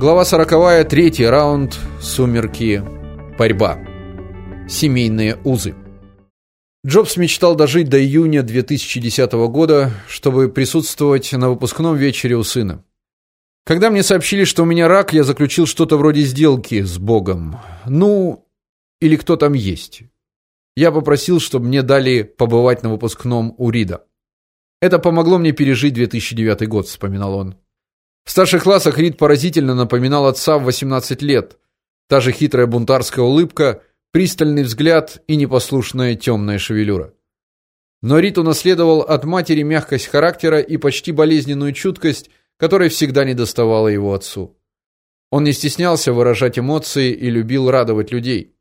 Глава сороковая, третий раунд, сумерки, борьба. Семейные узы. Джобс мечтал дожить до июня 2010 года, чтобы присутствовать на выпускном вечере у сына. Когда мне сообщили, что у меня рак, я заключил что-то вроде сделки с Богом. Ну, или кто там есть. Я попросил, чтобы мне дали побывать на выпускном у Рида. Это помогло мне пережить 2009 год, вспоминал он. В старших классах Рид поразительно напоминал отца в 18 лет. Та же хитрая бунтарская улыбка, пристальный взгляд и непослушная темная шевелюра. Но Рид унаследовал от матери мягкость характера и почти болезненную чуткость, которой всегда недоставало его отцу. Он не стеснялся выражать эмоции и любил радовать людей.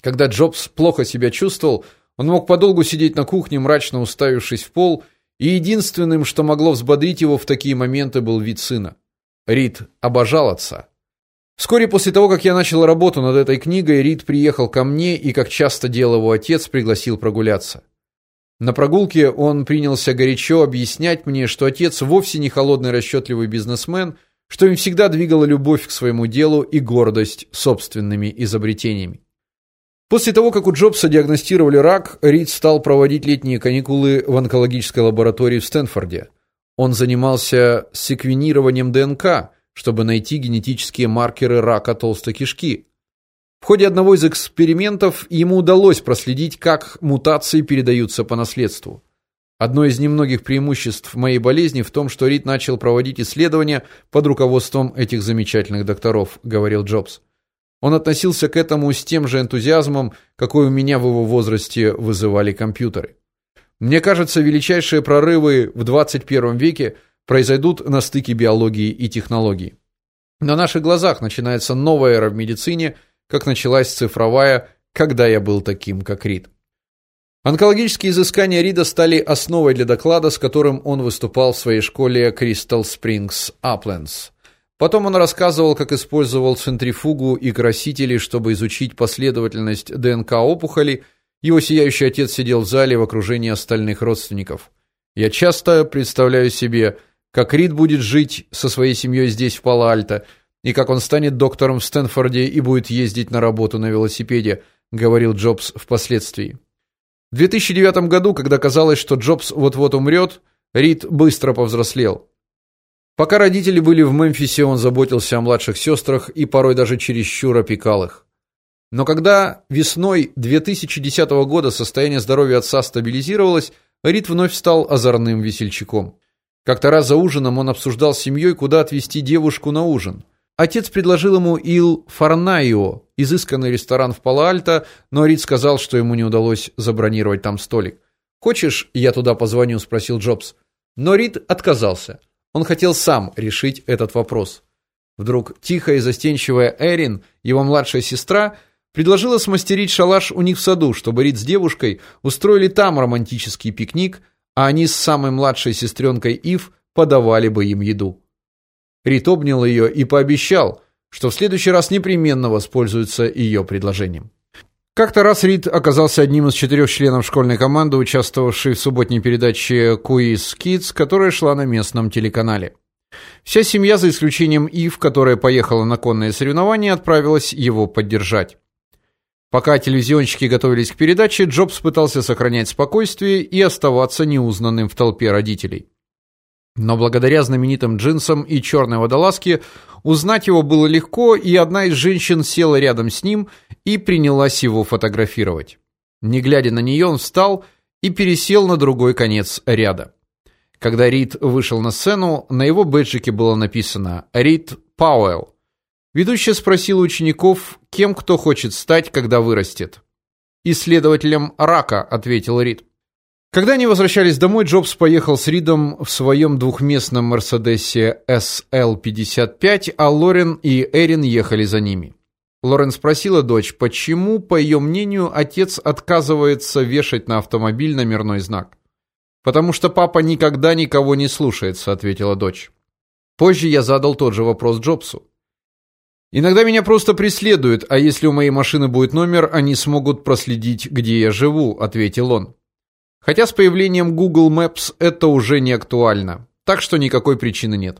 Когда Джобс плохо себя чувствовал, он мог подолгу сидеть на кухне, мрачно уставившись в пол, и единственным, что могло взбодрить его в такие моменты, был вид сына. Рид обожал отца. Вскоре после того, как я начал работу над этой книгой, Рид приехал ко мне и, как часто делал его отец, пригласил прогуляться. На прогулке он принялся горячо объяснять мне, что отец вовсе не холодный расчетливый бизнесмен, что им всегда двигала любовь к своему делу и гордость собственными изобретениями. После того, как у Джобса диагностировали рак, Рид стал проводить летние каникулы в онкологической лаборатории в Стэнфорде. Он занимался секвенированием ДНК, чтобы найти генетические маркеры рака толстой кишки. В ходе одного из экспериментов ему удалось проследить, как мутации передаются по наследству. Одно из немногих преимуществ моей болезни в том, что Рид начал проводить исследования под руководством этих замечательных докторов, говорил Джобс. Он относился к этому с тем же энтузиазмом, какой у меня в его возрасте вызывали компьютеры. Мне кажется, величайшие прорывы в 21 веке произойдут на стыке биологии и технологий. На наших глазах начинается новая эра в медицине, как началась цифровая, когда я был таким, как Рид. Онкологические изыскания Рида стали основой для доклада, с которым он выступал в своей школе Crystal Springs Uplands. Потом он рассказывал, как использовал центрифугу и красители, чтобы изучить последовательность ДНК опухоли. Его сияющий отец сидел в зале в окружении остальных родственников. Я часто представляю себе, как Рид будет жить со своей семьей здесь в Пало-Альто, и как он станет доктором в Стэнфорде и будет ездить на работу на велосипеде, говорил Джобс впоследствии. В 2009 году, когда казалось, что Джобс вот-вот умрет, Рид быстро повзрослел. Пока родители были в Мемфисе, он заботился о младших сестрах и порой даже чересчур опекал их. Но когда весной 2010 года состояние здоровья отца стабилизировалось, Рид вновь стал озорным весельчаком. Как-то раз за ужином он обсуждал с семьей, куда отвезти девушку на ужин. Отец предложил ему Ил Фарнайо, изысканный ресторан в Пало-Альто, но Рид сказал, что ему не удалось забронировать там столик. "Хочешь, я туда позвоню?" спросил Джобс. Но Рид отказался. Он хотел сам решить этот вопрос. Вдруг тихая и застенчивая Эрин, его младшая сестра, предложила смастерить шалаш у них в саду, чтобы Рид с девушкой устроили там романтический пикник, а они с самой младшей сестренкой Ив подавали бы им еду. Рид обнял ее и пообещал, что в следующий раз непременно воспользуется ее предложением. Как-то раз Рид оказался одним из четырех членов школьной команды, участвовавшей в субботней передаче Quiz Kids, которая шла на местном телеканале. Вся семья, за исключением Ив, которая поехала на конные соревнования, отправилась его поддержать. Пока телевизионщики готовились к передаче, Джобс пытался сохранять спокойствие и оставаться неузнанным в толпе родителей. Но благодаря знаменитым джинсам и черной водолазке узнать его было легко, и одна из женщин села рядом с ним и принялась его фотографировать. Не глядя на нее, он встал и пересел на другой конец ряда. Когда Рид вышел на сцену, на его бэджике было написано Рид Пауэлл. Ведущая спросила учеников, кем кто хочет стать, когда вырастет. Исследователем рака, ответил Рид. Когда они возвращались домой, Джобс поехал с Ридом в своем двухместном Мерседесе SL55, а Лорен и Эрин ехали за ними. Лорен спросила дочь, почему, по ее мнению, отец отказывается вешать на автомобиль номерной знак. Потому что папа никогда никого не слушается, ответила дочь. Позже я задал тот же вопрос Джобсу. Иногда меня просто преследуют, а если у моей машины будет номер, они смогут проследить, где я живу, ответил он. Хотя с появлением Google Maps это уже не актуально. Так что никакой причины нет.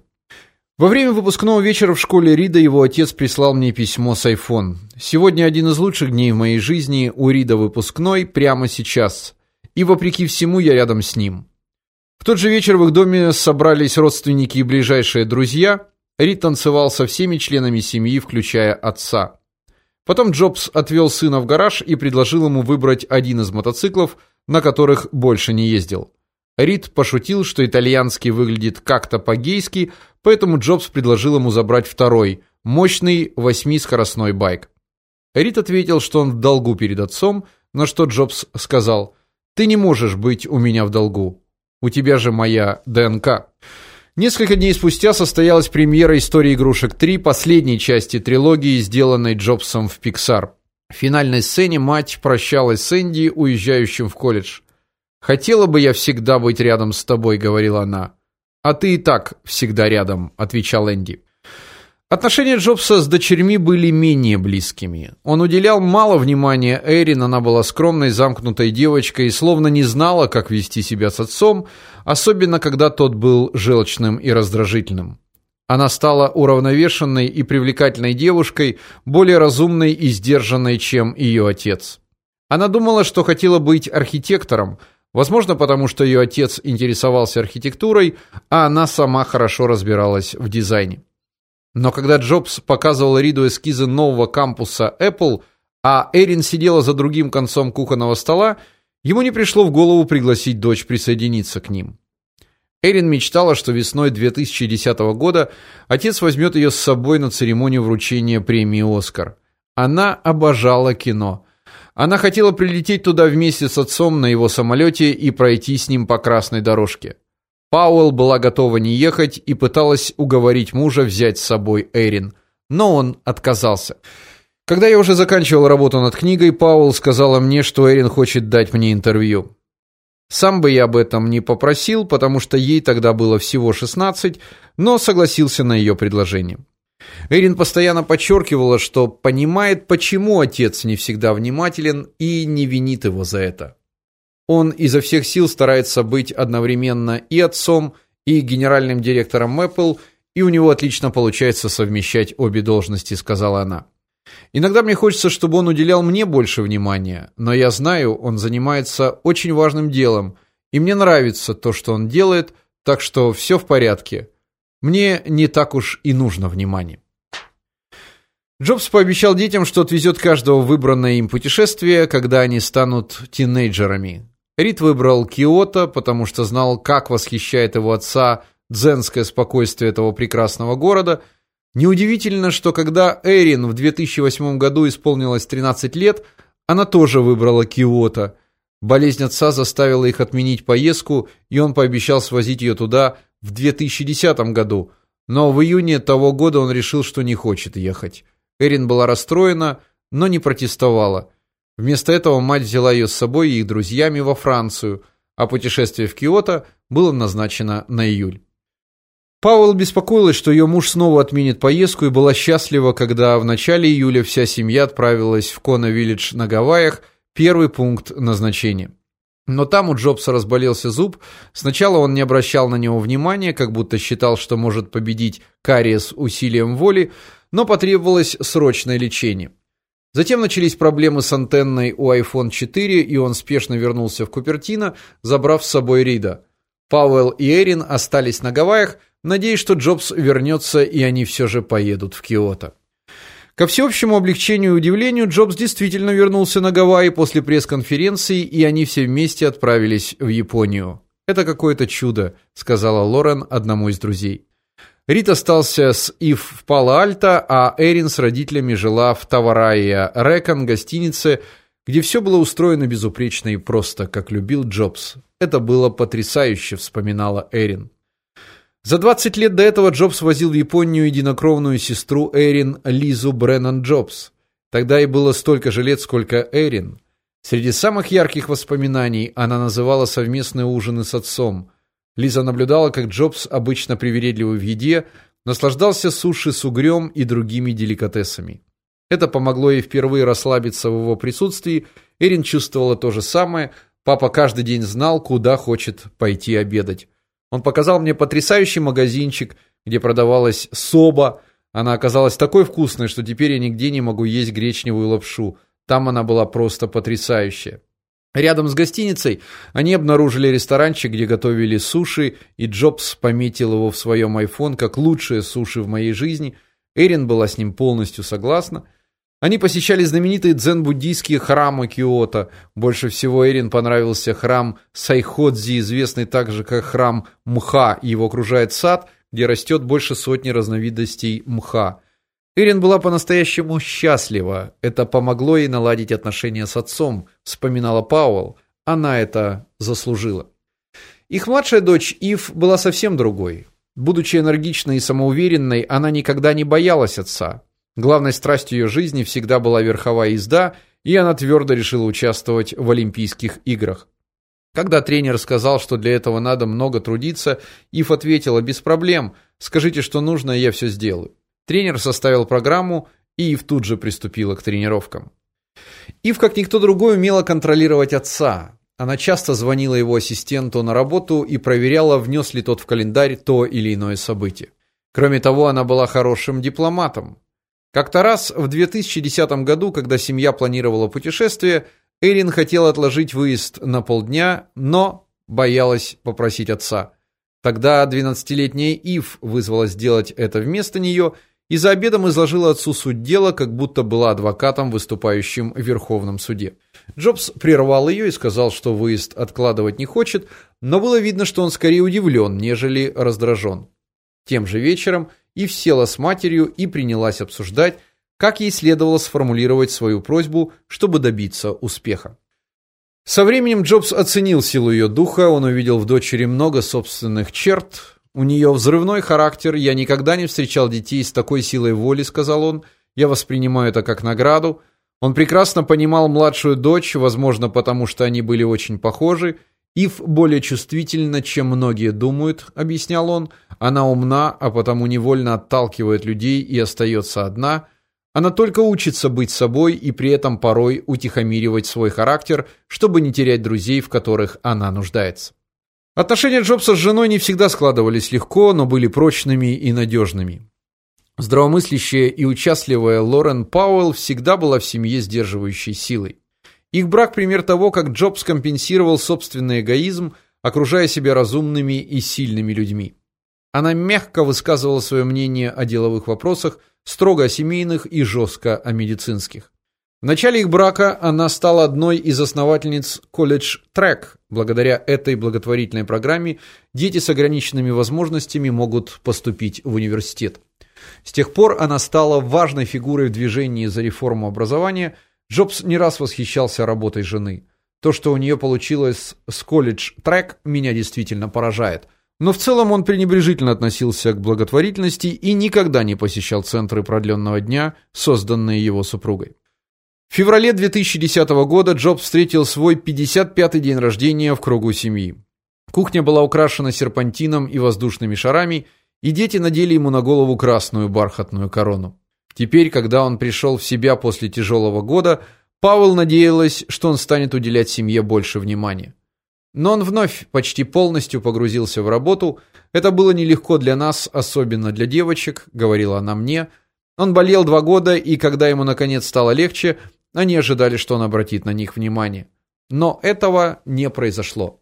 Во время выпускного вечера в школе Рида его отец прислал мне письмо с iPhone. Сегодня один из лучших дней в моей жизни, у Рида выпускной прямо сейчас. И вопреки всему я рядом с ним. В тот же вечер в их доме собрались родственники и ближайшие друзья. Рид танцевал со всеми членами семьи, включая отца. Потом Джобс отвел сына в гараж и предложил ему выбрать один из мотоциклов, на которых больше не ездил. Рид пошутил, что итальянский выглядит как-то по-гейски, поэтому Джобс предложил ему забрать второй, мощный восьмискоростной байк. Рид ответил, что он в долгу перед отцом, на что Джобс сказал: "Ты не можешь быть у меня в долгу. У тебя же моя ДНК". Несколько дней спустя состоялась премьера истории игрушек 3, последней части трилогии, сделанной Джобсом в Pixar. В финальной сцене мать прощалась с Энди, уезжающим в колледж. Хотела бы я всегда быть рядом с тобой, говорила она. А ты и так всегда рядом, отвечал Энди. Отношения Джобса с дочерьми были менее близкими. Он уделял мало внимания Эрин, она была скромной, замкнутой девочкой и словно не знала, как вести себя с отцом, особенно когда тот был желчным и раздражительным. Она стала уравновешенной и привлекательной девушкой, более разумной и сдержанной, чем ее отец. Она думала, что хотела быть архитектором, Возможно, потому что ее отец интересовался архитектурой, а она сама хорошо разбиралась в дизайне. Но когда Джобс показывал Риду эскизы нового кампуса Apple, а Эрин сидела за другим концом кухонного стола, ему не пришло в голову пригласить дочь присоединиться к ним. Эрин мечтала, что весной 2010 года отец возьмет ее с собой на церемонию вручения премии Оскар. Она обожала кино. Она хотела прилететь туда вместе с отцом на его самолете и пройти с ним по красной дорожке. Пауэлл была готова не ехать и пыталась уговорить мужа взять с собой Эрин, но он отказался. Когда я уже заканчивал работу над книгой, Пауэлл сказала мне, что Эрин хочет дать мне интервью. Сам бы я об этом не попросил, потому что ей тогда было всего 16, но согласился на ее предложение. Эрин постоянно подчеркивала, что понимает, почему отец не всегда внимателен и не винит его за это. Он изо всех сил старается быть одновременно и отцом, и генеральным директором Apple, и у него отлично получается совмещать обе должности, сказала она. Иногда мне хочется, чтобы он уделял мне больше внимания, но я знаю, он занимается очень важным делом, и мне нравится то, что он делает, так что все в порядке. Мне не так уж и нужно внимания. Джобс пообещал детям, что отвезет каждого в выбранное им путешествие, когда они станут тинейджерами. Рид выбрал Киото, потому что знал, как восхищает его отца дзенское спокойствие этого прекрасного города. Неудивительно, что когда Эрин в 2008 году исполнилось 13 лет, она тоже выбрала Киото. Болезнь отца заставила их отменить поездку, и он пообещал свозить ее туда в 2010 году, но в июне того года он решил, что не хочет ехать. Эрин была расстроена, но не протестовала. Вместо этого мать взяла ее с собой и их друзьями во Францию, а путешествие в Киото было назначено на июль. Пауэлл беспокоилась, что ее муж снова отменит поездку и была счастлива, когда в начале июля вся семья отправилась в Кона-Виллидж на Гавайях, первый пункт назначения. Но там у Джобса разболелся зуб. Сначала он не обращал на него внимания, как будто считал, что может победить кариес усилием воли, но потребовалось срочное лечение. Затем начались проблемы с антенной у iPhone 4, и он спешно вернулся в Купертино, забрав с собой Рида. Пауэлл и Эрин остались на Гавайях, надеясь, что Джобс вернется, и они все же поедут в Киото. Ко всеобщему облегчению и удивлению, Джобс действительно вернулся на Гавайи после пресс-конференции, и они все вместе отправились в Японию. Это какое-то чудо, сказала Лорен одному из друзей. Рит остался с Ив в Пало-Альто, а Эрин с родителями жила в Таварайя Рекон гостинице, где все было устроено безупречно и просто, как любил Джобс. Это было потрясающе, вспоминала Эрин. За 20 лет до этого Джобс возил в Японию единокровную сестру Эрин Лизу Бреннан Джобс. Тогда ей было столько же лет, сколько Эрин. Среди самых ярких воспоминаний она называла совместные ужины с отцом. Лиза наблюдала, как Джобс, обычно привередливый в еде, наслаждался суши с угрём и другими деликатесами. Это помогло ей впервые расслабиться в его присутствии. Эрин чувствовала то же самое. Папа каждый день знал, куда хочет пойти обедать. Он показал мне потрясающий магазинчик, где продавалась соба. Она оказалась такой вкусной, что теперь я нигде не могу есть гречневую лапшу. Там она была просто потрясающая. Рядом с гостиницей они обнаружили ресторанчик, где готовили суши, и Джобс пометил его в своем iPhone как лучшее суши в моей жизни. Эрин была с ним полностью согласна. Они посещали знаменитые дзен-буддийские храмы Киото. Больше всего Эрин понравился храм Сайходзи, известный также как храм Мха, его окружает сад, где растет больше сотни разновидностей мха. Эрин была по-настоящему счастлива. Это помогло ей наладить отношения с отцом, вспоминала Пауэлл. Она это заслужила. Их младшая дочь Ив была совсем другой. Будучи энергичной и самоуверенной, она никогда не боялась отца. Главной страстью ее жизни всегда была верховая езда, и она твердо решила участвовать в Олимпийских играх. Когда тренер сказал, что для этого надо много трудиться, Ив ответила: "Без проблем. Скажите, что нужно, я все сделаю". Тренер составил программу, и Ив тут же приступила к тренировкам. Ив, как никто другой, умела контролировать отца. Она часто звонила его ассистенту на работу и проверяла, внес ли тот в календарь то или иное событие. Кроме того, она была хорошим дипломатом. Как-то раз в 2010 году, когда семья планировала путешествие, Эрин хотела отложить выезд на полдня, но боялась попросить отца. Тогда 12-летняя Ив вызвала сделать это вместо нее и за обедом изложила отцу суть дела, как будто была адвокатом, выступающим в Верховном суде. Джобс прервал ее и сказал, что выезд откладывать не хочет, но было видно, что он скорее удивлен, нежели раздражен. Тем же вечером Ив села с матерью и принялась обсуждать, как ей следовало сформулировать свою просьбу, чтобы добиться успеха. Со временем Джобс оценил силу ее духа, он увидел в дочери много собственных черт. У нее взрывной характер, я никогда не встречал детей с такой силой воли, сказал он. Я воспринимаю это как награду. Он прекрасно понимал младшую дочь, возможно, потому что они были очень похожи, Ив более чувствительна, чем многие думают, объяснял он. Она умна, а потому невольно отталкивает людей и остается одна. Она только учится быть собой и при этом порой утихомиривать свой характер, чтобы не терять друзей, в которых она нуждается. Отношения Джобса с женой не всегда складывались легко, но были прочными и надежными. Здравомыслящая и участливая Лорен Пауэлл всегда была в семье сдерживающей силой. Их брак пример того, как Джобс компенсировал собственный эгоизм, окружая себя разумными и сильными людьми. Она мягко высказывала свое мнение о деловых вопросах, строго о семейных и жестко о медицинских. В начале их брака она стала одной из основательниц колледж Трек. Благодаря этой благотворительной программе дети с ограниченными возможностями могут поступить в университет. С тех пор она стала важной фигурой в движении за реформу образования – Джобс не раз восхищался работой жены. То, что у нее получилось с колледж трек, меня действительно поражает. Но в целом он пренебрежительно относился к благотворительности и никогда не посещал центры продленного дня, созданные его супругой. В феврале 2010 года Джобс встретил свой 55-й день рождения в кругу семьи. Кухня была украшена серпантином и воздушными шарами, и дети надели ему на голову красную бархатную корону. Теперь, когда он пришел в себя после тяжелого года, Павел надеялась, что он станет уделять семье больше внимания. Но он вновь почти полностью погрузился в работу. Это было нелегко для нас, особенно для девочек, говорила она мне. Он болел два года, и когда ему наконец стало легче, они ожидали, что он обратит на них внимание. Но этого не произошло.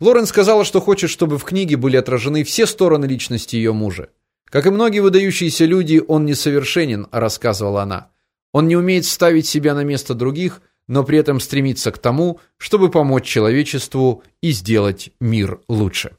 Лорен сказала, что хочет, чтобы в книге были отражены все стороны личности ее мужа. Как и многие выдающиеся люди, он несовершенен, рассказывала она. Он не умеет ставить себя на место других, но при этом стремится к тому, чтобы помочь человечеству и сделать мир лучше.